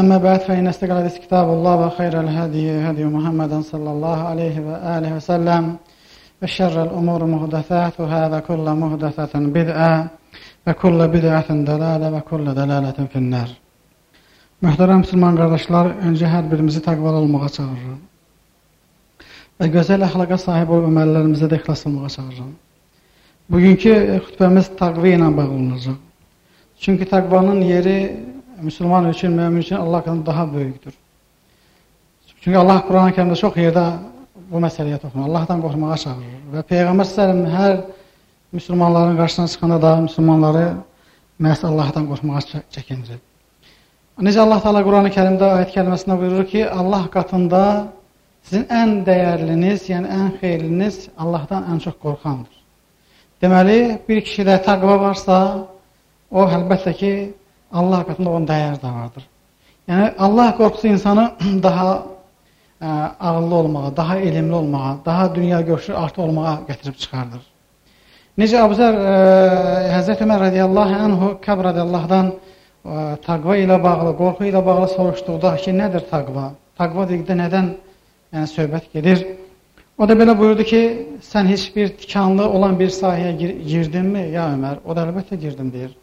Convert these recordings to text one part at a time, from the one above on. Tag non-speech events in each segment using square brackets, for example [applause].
أما بعد فإن استقل حديث كتاب الله وخير الهدي هدي محمد صلى الله عليه وآله وسلم وشر الأمور محدثاتها وكل محدثة بدعة وكل بدعة دلالة وكل دلالة في النار Mühtərəm Müslüman qardaşlar, öncə hər birimizi təqvalı olmağa çağırıram. Və gözəl əxlaqa sahib olub əməllərimizə də ixlas olmağa çağırıram. Bugünkü xütbəmiz təqvi ilə bağlı olacaq. Çünki təqvanın yeri Müslüman üçün, mümin üçün Allah qanı daha böyükdür. Çünki Allah Quran-ı kərimdə çox yerdə bu məsələyə toxunur. Allahdan qorxmağa çağırır. Və Peyğəmbər sələm hər müsəlmanların qarşısına çıxanda da müsəlmanları məhz Allahdan qorxmağa çəkindirir. Necə Allah Taala Quran-ı Kərimdə ayət kəlməsində buyurur ki, Allah qatında sizin ən dəyərliniz, yəni ən xeyirliniz Allahdan ən çox qorxandır. Deməli, bir kişidə təqva varsa, o əlbəttə ki, Allah qatında onun dəyəri də vardır. Yəni Allah qorxusu insanı [clears throat] daha ə, ağıllı olmağa, daha elmli olmağa, daha dünya görüşü artı olmağa gətirib çıxardır. Necə Əbuzər Həzrət Ömər radiyallahu anhu Kəb radiyallahdan ə, təqva ilə bağlı, qorxu ilə bağlı soruşduqda ki, nədir təqva? Təqva dedikdə nədən yəni söhbət gedir? O da belə buyurdu ki, sən heç bir tikanlı olan bir sahəyə gir girdinmi, ya Ömər? O da əlbəttə girdim deyir.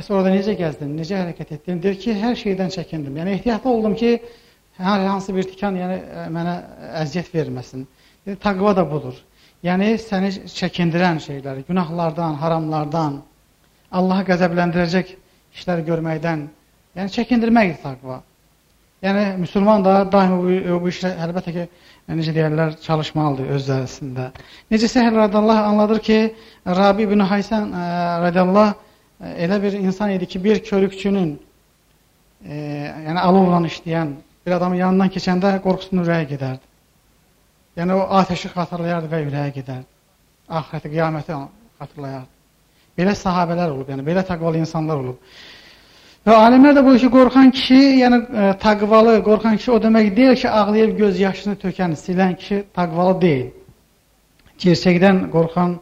Bəs orada necə gəzdin, necə hərəkət etdin? Deyir ki, hər şeydən çəkindim. Yəni ehtiyatlı oldum ki, hər hansı bir tikan yəni mənə əziyyət verməsin. Yəni təqva da budur. Yəni səni çəkindirən şeyləri, günahlardan, haramlardan, Allahı qəzəbləndirəcək işlər görməkdən, yəni çəkindirməkdir təqva. Yəni müsəlman da daim bu, bu işlə əlbəttə ki, necə deyirlər, çalışmalıdır öz zərəsində. Necə Səhl radiyallahu anladır ki, Rabi ibn Haysan radiyallahu elə bir insan idi ki, bir körükçünün e, yəni alovla işləyən bir adamın yanından keçəndə qorxusunun ürəyə gedərdi. Yəni o ateşi xatırlayardı və ürəyə gedərdi. Ahirəti, qiyaməti xatırlayardı. Belə sahabələr olub, yəni belə təqvalı insanlar olub. Və alimlər də bu ki, qorxan kişi, yəni e, təqvalı, qorxan kişi o demək deyil ki, ağlayıb göz yaşını tökən, silən kişi təqvalı deyil. Gerçəkdən qorxan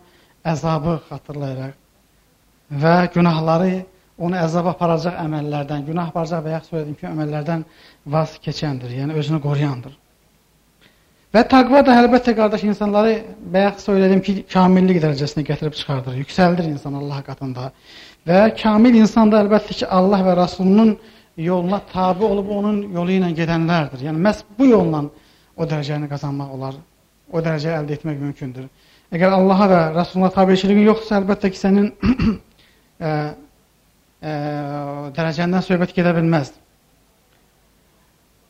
əzabı xatırlayaraq və günahları onu əzaba aparacaq əməllərdən, günah aparacaq və yaxud söylədim ki, əməllərdən vaz keçəndir, yəni özünü qoruyandır. Və təqva da əlbəttə qardaş insanları bayaq söylədim ki, kamillik dərəcəsinə gətirib çıxardır, yüksəldir insan Allah qatında. Və kamil insan da əlbəttə ki, Allah və Rasulunun yoluna tabi olub onun yolu ilə gedənlərdir. Yəni məhz bu yolla o dərəcəni qazanmaq olar, o dərəcəyi əldə etmək mümkündür. Əgər Allaha və Rasuluna tabiçiliyin yoxsa, əlbəttə ki, sənin [clears throat] ə, ə, dərəcəndən söhbət gedə bilməz.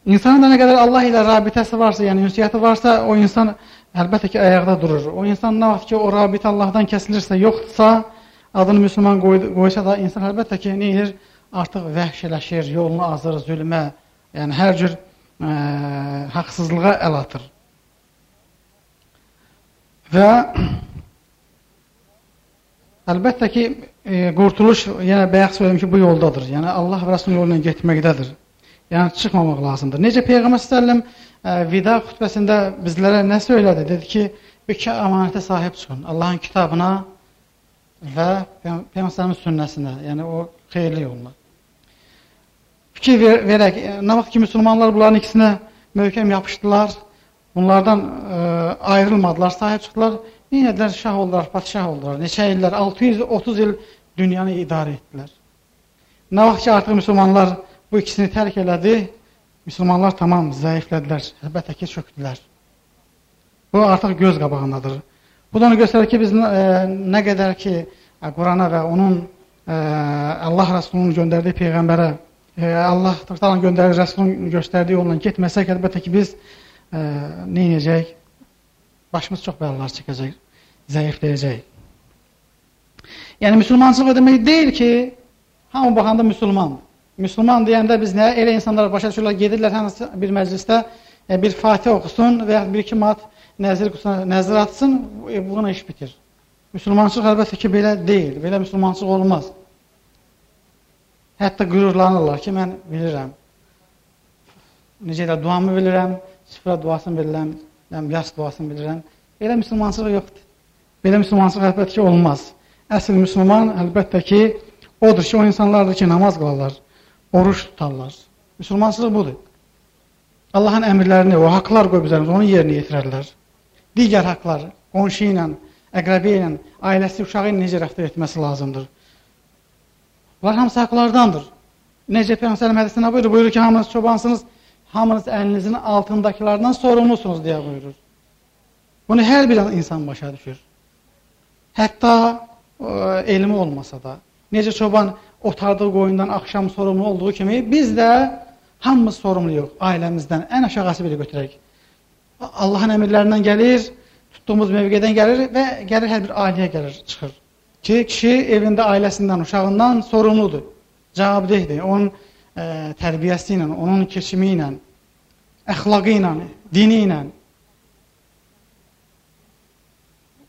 İnsanın da nə qədər Allah ilə rabitəsi varsa, yəni ünsiyyəti varsa, o insan əlbəttə ki, ayaqda durur. O insan nə vaxt ki, o rabitə Allahdan kəsilirsə, yoxdursa, adını müsəlman qoy, qoysa da, insan əlbəttə ki, nə edir? Artıq vəhşiləşir, yolunu azır, zülmə, yəni hər cür ə, haqsızlığa əl atır. Və əlbəttə ki, e, qurtuluş, yəni bayaq söylədim ki, bu yoldadır. Yəni Allah və Rəsulun yolu ilə getməkdədir. Yəni çıxmamaq lazımdır. Necə Peyğəmbər sallallahu əleyhi vida xutbəsində bizlərə nə söylədi? Dedi ki, bu iki əmanətə sahib çıxın. Allahın kitabına və Peyğəmbərin sünnəsinə, yəni o xeyirli yolla. Fikir ver, verək, nə vaxt ki müsəlmanlar bunların ikisinə möhkəm yapışdılar, bunlardan ə, ayrılmadılar, sahib çıxdılar. Neynədilər? Şah oldular, padişah oldular. Neçə illər, 630 il dünyanı idarə etdilər. Nə vaxt ki, artıq müsəlmanlar bu ikisini tərk elədi, müsəlmanlar tamam zəiflədilər, əlbəttə ki, çökdülər. Bu artıq göz qabağındadır. Bu da onu göstərir ki, biz ə, e, nə qədər ki, e, Qurana və onun ə, e, Allah Rəsulunun göndərdiyi Peyğəmbərə, ə, Allah Tırtalan göndərdiyi Rəsulun göstərdiyi yolla getməsək, əlbəttə ki, biz ə, nə edəcək? Başımız çox bəlalar çəkəcək, zəifləyəcək. Yəni müsəlmançılıq o demək deyil ki, hamı baxanda müsəlmandır. Müsəlman deyəndə biz nə elə insanlar başa düşürlər, gedirlər hansı bir məclisdə e, bir Fatih oxusun və ya bir iki mat nəzir qutusuna nəzir atsın, e, bununla iş bitir. Müsəlmançılıq əlbəttə ki, belə deyil, belə müsəlmançılıq olmaz. Hətta qürurlanırlar ki, mən bilirəm. Necə də duamı bilirəm, sıfıra duasını bilirəm, mən yas duasını bilirəm. Belə müsəlmançılıq yoxdur. Belə müsəlmançılıq əlbəttə ki, olmaz. Əsl müsəlman əlbəttə ki, odur ki, o insanlardır ki, namaz qılarlar, oruç tutarlar, Müslümançılıq budur. Allahın əmrlərini, o haqlar qoyub üzərimizə, onu yerinə yetirərlər. Digər haqlar, qonşu ilə, əqrəbi ilə, ailəsi, uşağı ilə necə rəftar etməsi lazımdır. Bunlar hamısı haqlardandır. Necə Peyğəmbər hədisində buyurur, buyurur ki, hamınız çobansınız, hamınız əlinizin altındakilardan sorumlusunuz deyə buyurur. Bunu hər bir insan başa düşür. Hətta ə, elmi olmasa da, necə çoban otardığı qoyundan axşam sorumlu olduğu kimi, biz də hamımız sorumluyuq ailəmizdən, ən aşağısı biri götürək. Allahın əmirlərindən gəlir, tutduğumuz mövqedən gəlir və gəlir hər bir ailəyə gəlir, çıxır. Ki, kişi evində ailəsindən, uşağından sorumludur, cavabdehdir. Onun ə, tərbiyəsi ilə, onun keçimi ilə, əxlaqı ilə, dini ilə.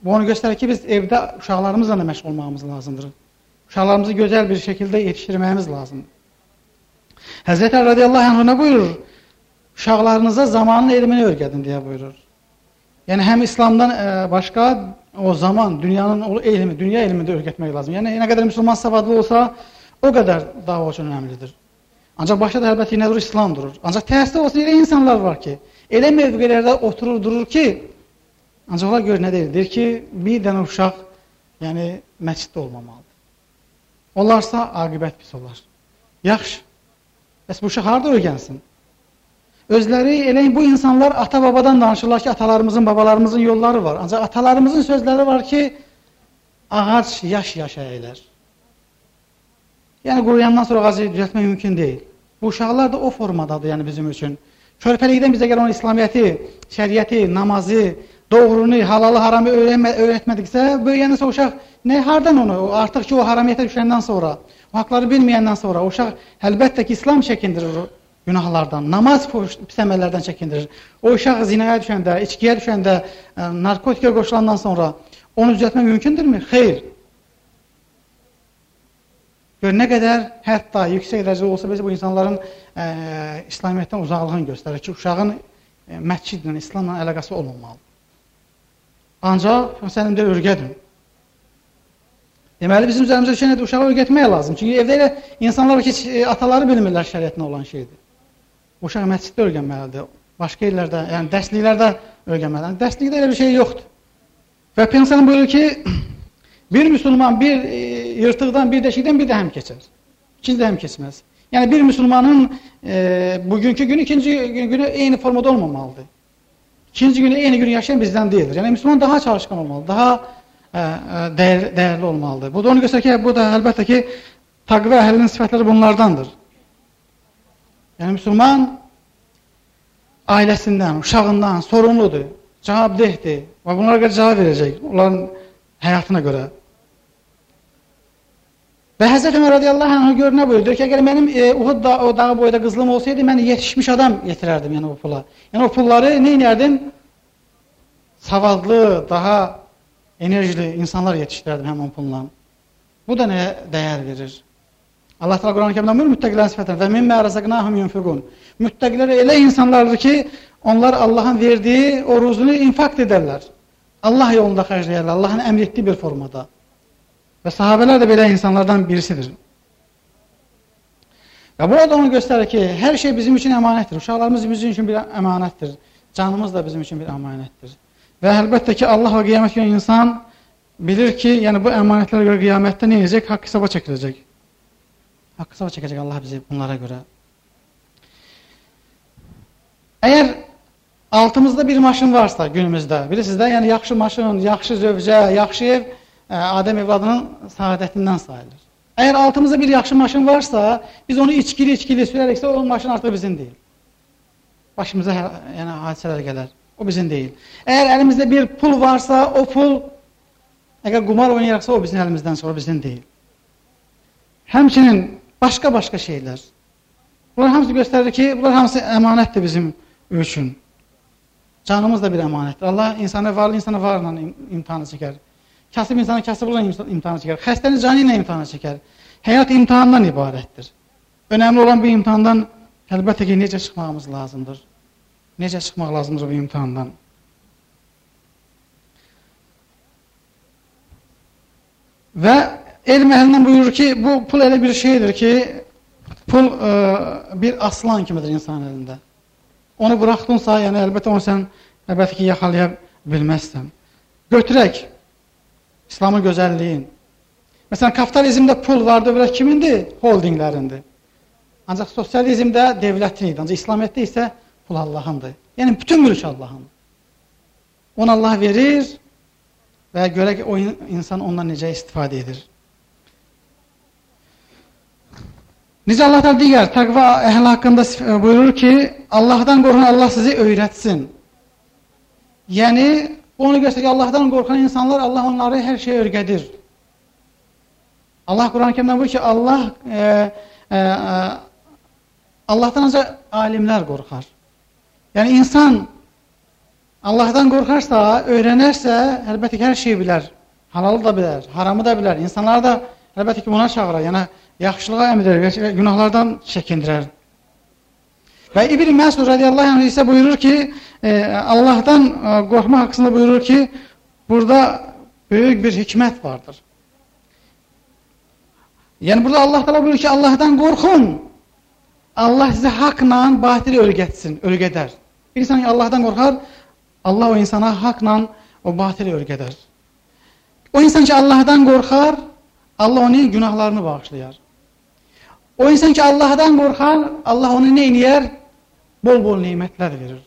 Bu onu göstərir ki, biz evdə uşaqlarımızla da məşğul olmağımız lazımdır. Uşaqlarımızı gözəl bir şəkildə yetişdirməyimiz lazımdır. Həzrət Əli radiyallahu anh nə buyurur? Uşaqlarınıza zamanın elmini öyrədin deyə buyurur. Yəni həm İslamdan ə, başqa o zaman dünyanın o elmi, dünya elmini də öyrətmək lazım. Yəni nə qədər müsəlman savadlı olsa, o qədər dava üçün önəmlidir. Ancaq başda da əlbəttə nə durur? İslam durur. Ancaq təəssüf olsun elə insanlar var ki, elə mövqelərdə oturur, durur ki, Ancaq onlar görə nə deyir? Deyir ki, bir dənə uşaq yəni məsciddə olmamalıdır. Onlarsa aqibət pis olar. Yaxşı. Bəs bu uşaq harada öyrənsin? Özləri elə bu insanlar ata-babadan danışırlar ki, atalarımızın, babalarımızın yolları var. Ancaq atalarımızın sözləri var ki, ağac yaş-yaş əyilər. Yəni quruyandan sonra ağacı düzəltmək mümkün deyil. Bu uşaqlar da o formadadır, yəni bizim üçün. Körpəlikdən bizə gələn İslamiyyəti, şəriəti, namazı, doğrunu, halalı, haramı öyrənmə, öyrətmədiksə, böyüyəndən sonra uşaq nə hardan onu, artıq ki o haramiyyətə düşəndən sonra, o haqları bilməyəndən sonra uşaq əlbəttə ki İslam çəkindirir günahlardan, namaz pis əməllərdən çəkindirir. O uşaq zinaya düşəndə, içkiyə düşəndə, narkotikə qoşulandan sonra onu düzəltmək mümkündürmü? Xeyr. Gör nə qədər hətta yüksək dərəcədə olsa biz bu insanların ə, İslamiyyətdən uzaqlığını göstərir ki, uşağın ə, məscidlə, İslamla əlaqəsi olmamalıdır. Ancaq məsələn də örgədir. Deməli bizim üzərimizdə düşən nədir? Uşağı öyrətmək lazım. Çünki evdə elə insanlar ki, e, ataları bilmirlər şəriətinə olan şeydir. Uşaq məsciddə öyrənməlidir. Başqa yerlərdə, yəni dərsliklərdə öyrənməlidir. Dərslikdə elə bir şey yoxdur. Və Peyğəmbər buyurur ki, [clears throat] bir müsəlman bir e, yırtıqdan, bir deşikdən bir də həm keçər. İkinci də həm keçməz. Yəni bir müsəlmanın e, bugünkü gün ikinci günü eyni formada olmamalıdır. İkinci günü eyni günü yaşayan bizdən deyildir. Yəni müsəlman daha çalışqan olmalı, daha ə, e, ə, e, dəyər, dəyərli olmalıdır. Bu da onu göstərir ki, bu da əlbəttə ki, təqva əhlinin sifətləri bunlardandır. Yəni müsəlman ailəsindən, uşağından sorumludur, cavabdehdir və bunlara görə cavab verəcək onların həyatına görə. Və Həzrət Ömər radiyallahu anh gör nə buyurdu ki, əgər mənim e, Uhud da, o dağı boyda qızlım olsaydı, mən yetişmiş adam yetirərdim yəni o pula. Yəni o pulları nə edərdim? Savadlı, daha enerjili insanlar yetişdirərdim həmin pulla. Bu da nəyə dəyər verir? Allah Teala Quran-ı Kərimdə buyurur müttəqilərin sifətən və mimmə rəzəqnahum yunfiqun. Müttəqilər elə insanlardır ki, onlar Allahın verdiyi o ruzunu infakt edərlər. Allah yolunda xərcləyərlər, Allahın əmr etdiyi bir formada. Və sahabələr də belə insanlardan birisidir. Və burada onu göstərir ki, hər şey bizim üçün əmanətdir. Uşaqlarımız bizim üçün bir əmanətdir. Canımız da bizim üçün bir əmanətdir. Və əlbəttə ki, Allah və qiyamət günü insan bilir ki, yəni bu əmanətlərə görə qiyamətdə nə edəcək? Haqq hesaba çəkilecək. Haqq hesaba çəkəcək Allah bizi bunlara görə. Əgər altımızda bir maşın varsa günümüzdə, bilirsiniz də, yəni yaxşı maşın, yaxşı zövcə, yaxşı ev, Adəm evladının saadətindən sayılır. Əgər altımızda bir yaxşı maşın varsa, biz onu içkili-içkili sürərəksə, o maşın artıq bizim deyil. Başımıza hə, yəni, hadisələr gələr. O bizim deyil. Əgər əlimizdə bir pul varsa, o pul, əgər qumar oynayaraqsa, o bizim əlimizdən sonra bizim deyil. Həmçinin başqa-başqa şeylər. Bunlar hamısı göstərir ki, bunlar hamısı əmanətdir bizim üçün. Canımız da bir əmanətdir. Allah insanı varlı, insanı varla imtihanı çəkər. Kasıb insanı kasıbla imtihana çəkər. Xəstəni canı ilə imtihana çəkər. Həyat imtihandan ibarətdir. Önəmli olan bu imtihandan əlbəttə ki, necə çıxmağımız lazımdır. Necə çıxmaq lazımdır bu imtihandan. Və elm əhlindən buyurur ki, bu pul elə bir şeydir ki, Pul ə, bir aslan kimidir insan əlində. Onu buraxdınsa, yəni əlbəttə onu sən əlbəttə ki, yaxalaya bilməzsən. Götürək İslamın gözəlliyin. Məsələn, kapitalizmdə pul var, dövlət kimindir? Holdinglərindir. Ancaq sosializmdə devlətin idi. Ancaq İslamiyyətdə isə pul Allahındır. Yəni bütün mülk Allahın. Onu Allah verir və görək o insan ondan necə istifadə edir. Necə Allah da digər təqva əhli haqqında buyurur ki, Allahdan qorxan Allah sizi öyrətsin. Yəni, onu göstərir ki, Allahdan qorxan insanlar Allah onları hər şeyə öyrədir. Allah Quran-ı Kərimdə buyurur ki, Allah e, e, e, Allahdan ancaq alimlər qorxar. Yəni, insan Allahdan qorxarsa, öyrənərsə, əlbəttə ki, hər şeyi bilər. Halalı da bilər, haramı da bilər. İnsanlar da əlbəttə ki, buna çağırar. Yəni, yaxşılığa əmr edir və günahlardan çəkindirər. Və İbn Məsud radiyallahu anh isə buyurur ki, e, Allahdan e, qorxmaq haqqında buyurur ki, burada böyük bir hikmət vardır. Yəni burada Allah təala buyurur ki, Allahdan qorxun. Allah sizə haqla batili ölgətsin, ölgədər. Bir insan Allahdan qorxar, Allah o insana haqla o batili ölgədər. O insan ki Allahdan qorxar, Allah onun günahlarını bağışlayar. O insan ki Allahdan qorxar, Allah onu nə edir? Bol-bol nemətlər verir.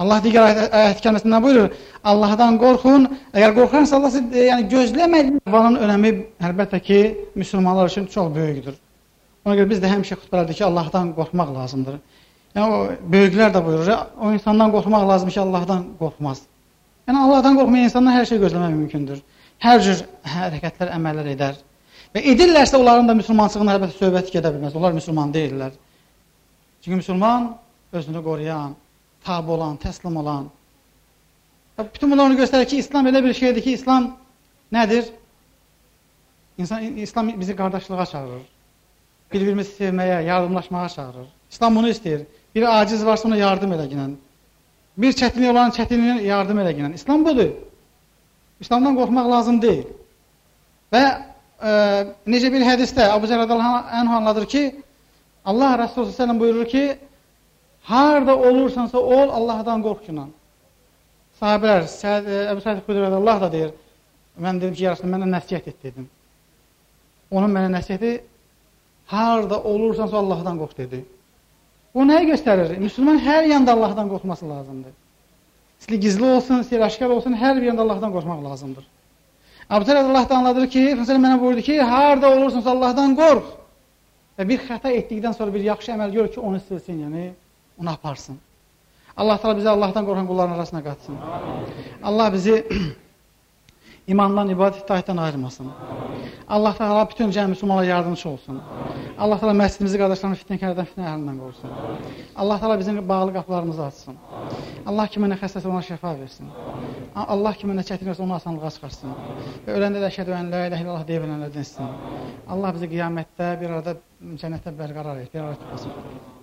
Allah digər ayət kəlməsindən buyurur, Allahdan qorxun, əgər qorxarsa Allah siz, yəni gözləməyin. Vanın önəmi əlbəttə ki, müsəlmanlar üçün çox böyükdür. Ona görə biz də həmişə xutbələrdə ki, Allahdan qorxmaq lazımdır. Yəni o böyüklər də buyurur, o insandan qorxmaq lazımdır ki, Allahdan qorxmaz. Yəni Allahdan qorxmayan insandan hər şey gözləmək mümkündür. Hər cür hərəkətlər, əməllər edər. Və edirlərsə onların da müsəlmançılığına əlbəttə söhbət gedə bilməz. Onlar müsəlman deyillər. Çünki müsəlman özünü qoruyan, tabi olan, təslim olan. Bütün bunlar onu göstərir ki, İslam elə bir şeydir ki, İslam nədir? İnsan, İslam bizi qardaşlığa çağırır. Bir-birimizi sevməyə, yardımlaşmağa çağırır. İslam bunu istəyir. Bir aciz varsa ona yardım elə ginən. Bir çətinlik olan çətinliyinə yardım elə ginən. İslam budur. İslamdan qorxmaq lazım deyil. Və e, necə bir hədisdə Əbu Zər radiyallahu anladır ki, Allah Resulü sallallahu buyurur ki, harda olursansa ol Allahdan qorxunan. Sahabələr, Əbu Səid Xudri radiyallahu da deyir, mən dedim ki, yarısını mənə nəsihət et dedim. Onun mənə nəsihəti harda olursansa Allahdan qorx dedi. Bu nəyi göstərir? Müslüman hər yanda Allahdan qorxması lazımdır. İstəyir gizli olsun, istəyir aşkar olsun, hər bir yanda Allahdan qorxmaq lazımdır. Əbutər Allah anladır ki, Peyğəmbər mənə buyurdu ki, harda olursansa Allahdan qorx. Və bir xəta etdikdən sonra bir yaxşı əməl gör ki, onu silsin, yəni onu aparsın. Allah təala bizi Allahdan qorxan qulların arasına qatsın. Allah bizi imandan, ibadət itaətdən ayırmasın. Allah təala bütün cəmi müsəlmanlara yardımçı olsun. Allah təala məscidimizi qardaşlarını fitnəkərdən, fitnə əhlindən qorusun. Allah təala bizim bağlı qapılarımızı açsın. Allah kiminə xəstəsə ona şəfa versin. Allah kiminə çətin olsa onu asanlığa çıxarsın. Və öləndə də əşhədü ən la ilahe illallah deyə bilənlərdən etsin. Allah bizi qiyamətdə bir arada cənnətdə bərqərar et, bir arada tutmasın.